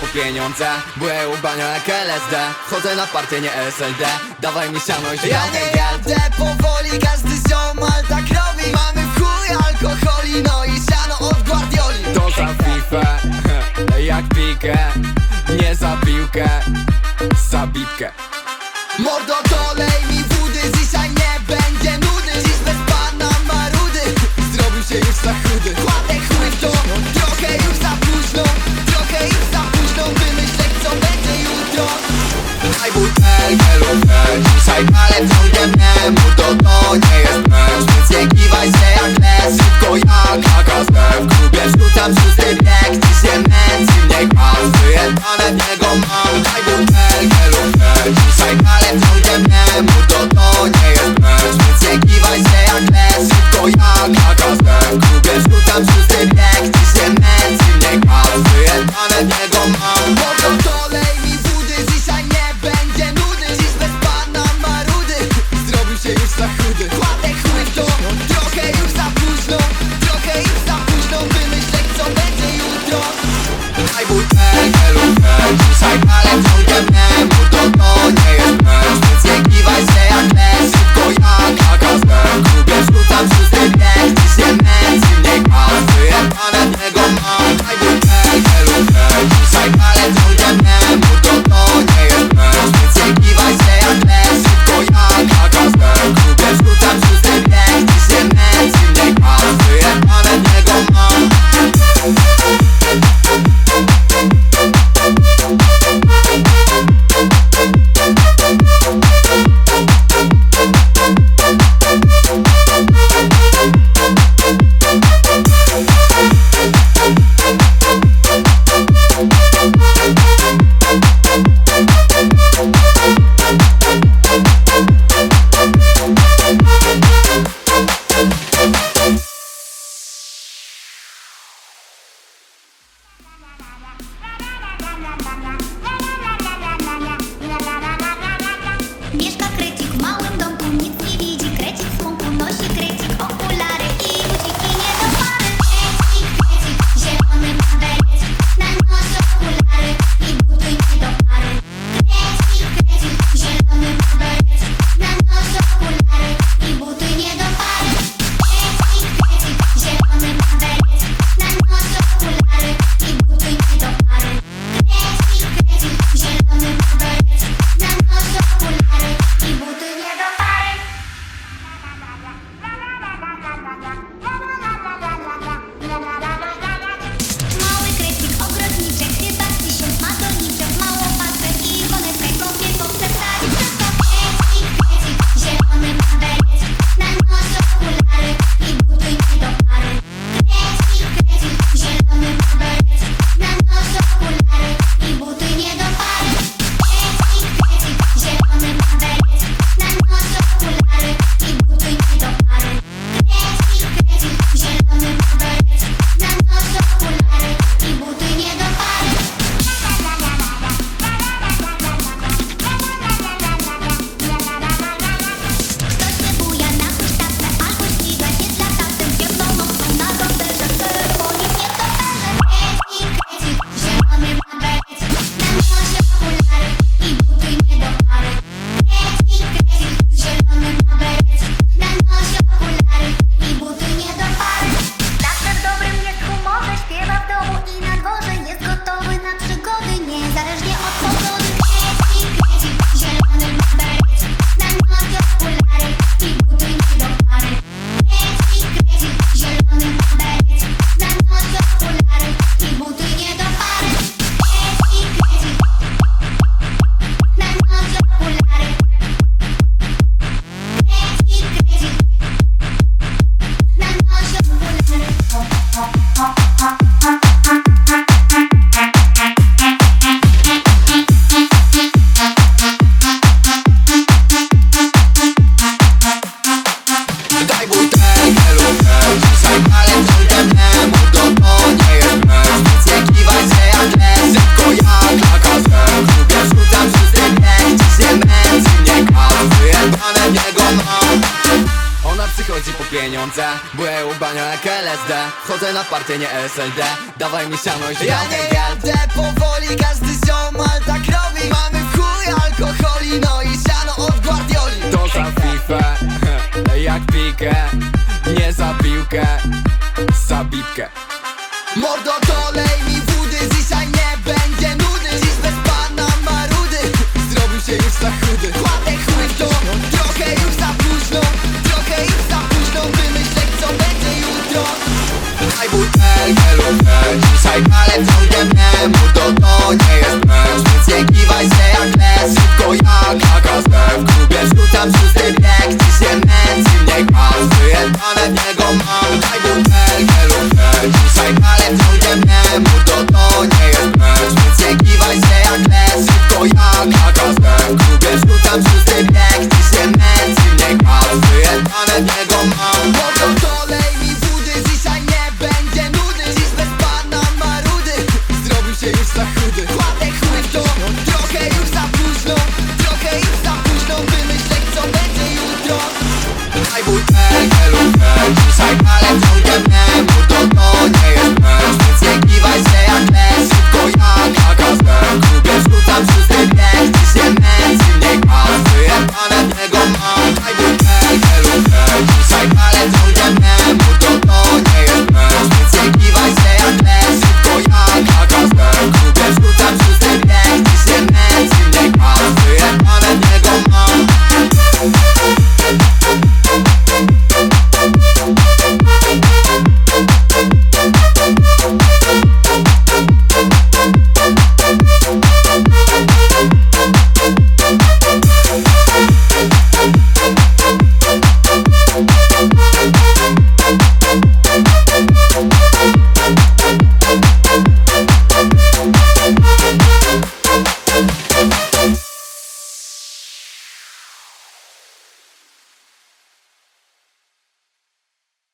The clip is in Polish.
po pieniądze Byłem u jak LSD Chodzę na partię, nie SLD Dawaj mi siano i Ja nie jadę powoli, każdy ziomal tak robi. Mamy w chuj alkoholi, no i siano od Guardioli. To za FIFA, jak pikę Nie za piłkę, za bibkę Mordo to Там чувствует, как ты семен Земля, кровь, донат, pieniądze. Byłem u banio jak LSD Chodzę na partię, nie SLD Dawaj mi siano Ja nie jadę powoli, każdy tak